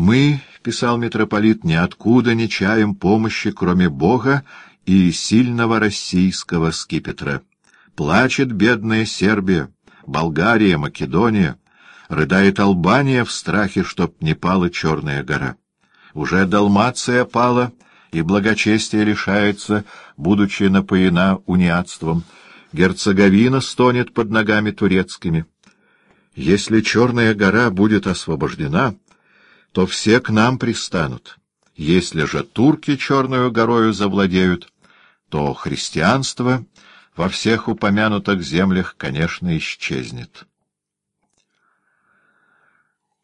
«Мы, — писал митрополит, — ниоткуда не чаем помощи, кроме Бога и сильного российского скипетра. Плачет бедная Сербия, Болгария, Македония, рыдает Албания в страхе, чтоб не пала Черная гора. Уже Далмация пала, и благочестие лишается, будучи напоена униатством. Герцеговина стонет под ногами турецкими. Если Черная гора будет освобождена, то все к нам пристанут. Если же турки Черную горою завладеют, то христианство во всех упомянутых землях, конечно, исчезнет.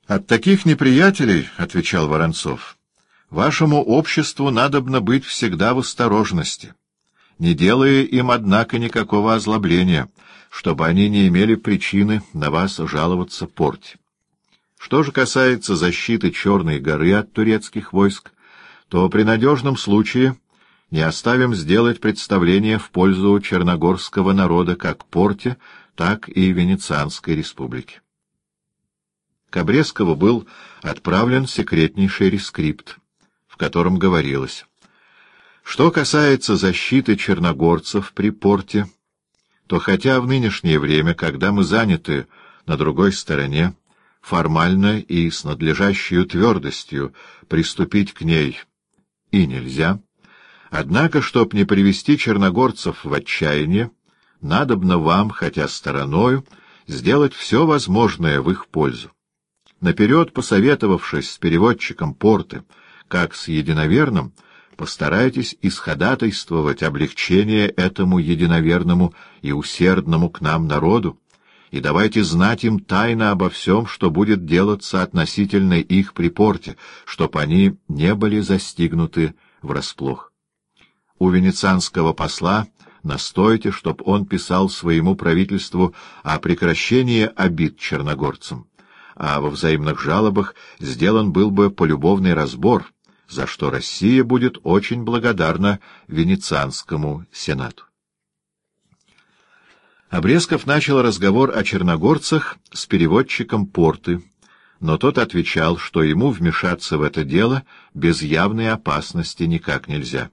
«От таких неприятелей, — отвечал Воронцов, — вашему обществу надобно быть всегда в осторожности, не делая им, однако, никакого озлобления, чтобы они не имели причины на вас жаловаться порте. Что же касается защиты Черной горы от турецких войск, то при надежном случае не оставим сделать представление в пользу черногорского народа как порте, так и Венецианской республики. К Обрезкову был отправлен секретнейший рескрипт, в котором говорилось, что касается защиты черногорцев при порте, то хотя в нынешнее время, когда мы заняты на другой стороне, формально и с надлежащей твердостью приступить к ней. И нельзя, однако, чтоб не привести черногорцев в отчаяние, надобно вам, хотя стороною, сделать все возможное в их пользу. Наперед посоветовавшись с переводчиком порты, как с единоверным, постарайтесь исходатайствовать облегчение этому единоверному и усердному к нам народу, и давайте знать им тайно обо всем, что будет делаться относительно их при порте, чтоб они не были застигнуты врасплох. У венецианского посла настойте, чтоб он писал своему правительству о прекращении обид черногорцам, а во взаимных жалобах сделан был бы полюбовный разбор, за что Россия будет очень благодарна Венецианскому сенату. Обрезков начал разговор о черногорцах с переводчиком Порты, но тот отвечал, что ему вмешаться в это дело без явной опасности никак нельзя,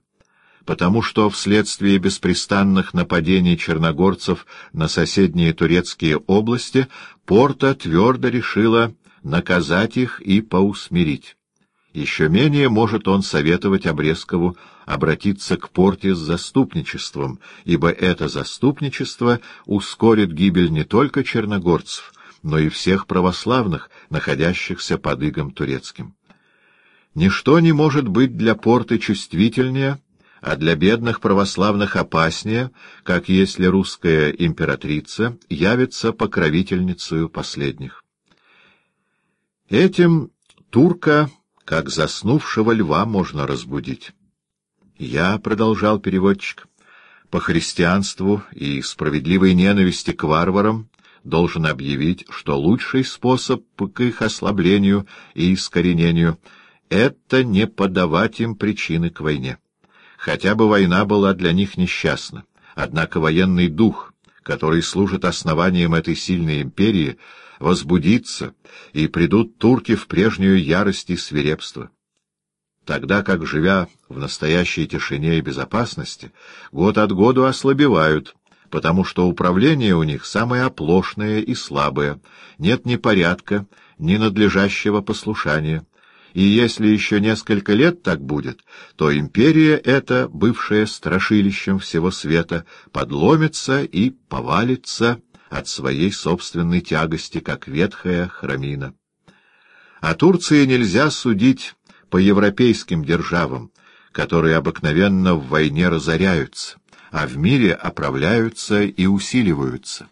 потому что вследствие беспрестанных нападений черногорцев на соседние турецкие области Порта твердо решила наказать их и поусмирить. Еще менее может он советовать Обрезкову обратиться к порте с заступничеством, ибо это заступничество ускорит гибель не только черногорцев, но и всех православных, находящихся под игом турецким. Ничто не может быть для порты чувствительнее, а для бедных православных опаснее, как если русская императрица явится покровительницей последних. Этим турка как заснувшего льва можно разбудить. Я, — продолжал переводчик, — по христианству и справедливой ненависти к варварам должен объявить, что лучший способ к их ослаблению и искоренению — это не подавать им причины к войне. Хотя бы война была для них несчастна, однако военный дух, который служит основанием этой сильной империи, — возбудится, и придут турки в прежнюю ярость и свирепство. Тогда как, живя в настоящей тишине и безопасности, год от года ослабевают, потому что управление у них самое оплошное и слабое, нет ни порядка, ни надлежащего послушания. И если еще несколько лет так будет, то империя эта, бывшая страшилищем всего света, подломится и повалится от своей собственной тягости, как ветхая храмина. О Турции нельзя судить по европейским державам, которые обыкновенно в войне разоряются, а в мире оправляются и усиливаются.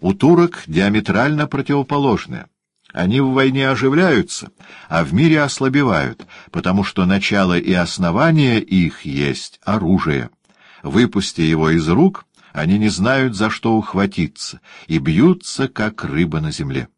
У турок диаметрально противоположное. Они в войне оживляются, а в мире ослабевают, потому что начало и основание их есть оружие. Выпусти его из рук, они не знают, за что ухватиться, и бьются, как рыба на земле.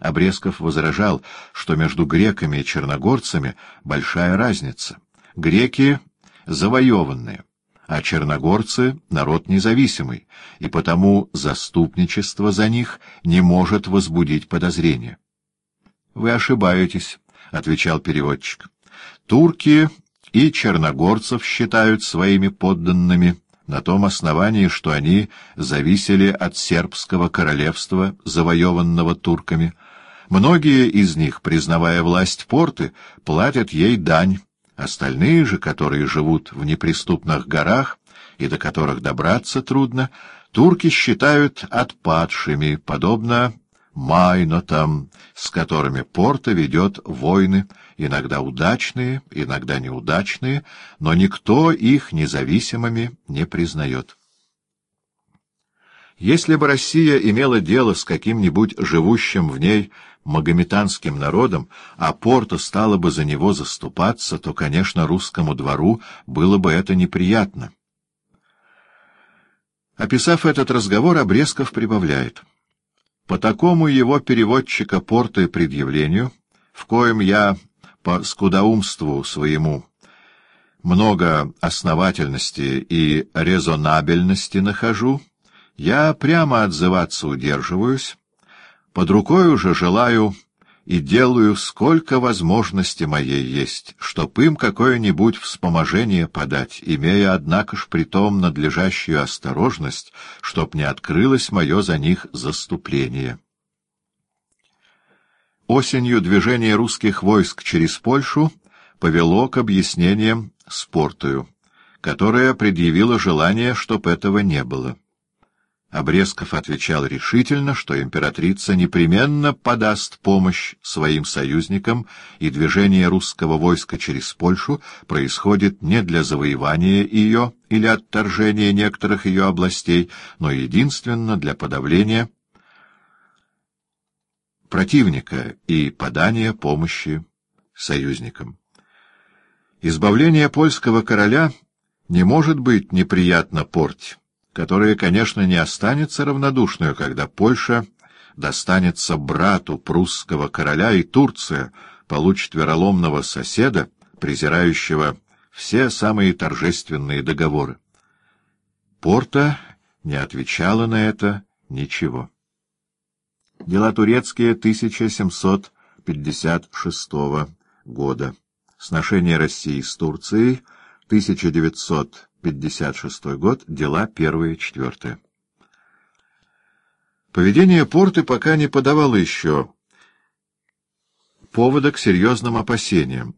Обрезков возражал, что между греками и черногорцами большая разница. Греки — завоеванные, а черногорцы — народ независимый, и потому заступничество за них не может возбудить подозрения. — Вы ошибаетесь, — отвечал переводчик. — Турки и черногорцев считают своими подданными на том основании, что они зависели от сербского королевства, завоеванного турками. Многие из них, признавая власть порты, платят ей дань, остальные же, которые живут в неприступных горах и до которых добраться трудно, турки считают отпадшими, подобно майнотам, с которыми порта ведет войны, иногда удачные, иногда неудачные, но никто их независимыми не признает. Если бы Россия имела дело с каким-нибудь живущим в ней магометанским народом, а Порто стала бы за него заступаться, то, конечно, русскому двору было бы это неприятно. Описав этот разговор, Обрезков прибавляет. По такому его переводчика Порто предъявлению, в коем я по скудоумству своему много основательности и резонабельности нахожу, я прямо отзываться удерживаюсь, под рукой уже желаю и делаю, сколько возможности моей есть, чтоб им какое-нибудь вспоможение подать, имея, однако ж, притом надлежащую осторожность, чтоб не открылось мое за них заступление. Осенью движение русских войск через Польшу повело к объяснениям с Портою, которая предъявила желание, чтоб этого не было. Обрезков отвечал решительно, что императрица непременно подаст помощь своим союзникам, и движение русского войска через Польшу происходит не для завоевания ее или отторжения некоторых ее областей, но единственно для подавления противника и подания помощи союзникам. Избавление польского короля не может быть неприятно порте, которая, конечно, не останется равнодушной, когда Польша достанется брату прусского короля, и Турция получит вероломного соседа, презирающего все самые торжественные договоры. Порта не отвечала на это ничего. Дела турецкие 1756 года. Сношение России с Турцией 1956 год. Дела первые четвертые. Поведение Порты пока не подавало еще повода к серьезным опасениям,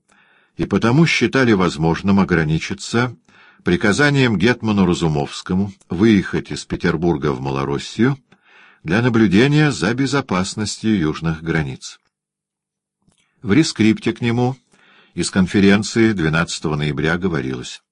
и потому считали возможным ограничиться приказанием Гетману Разумовскому выехать из Петербурга в Малороссию для наблюдения за безопасностью южных границ. В рескрипте к нему из конференции 12 ноября говорилось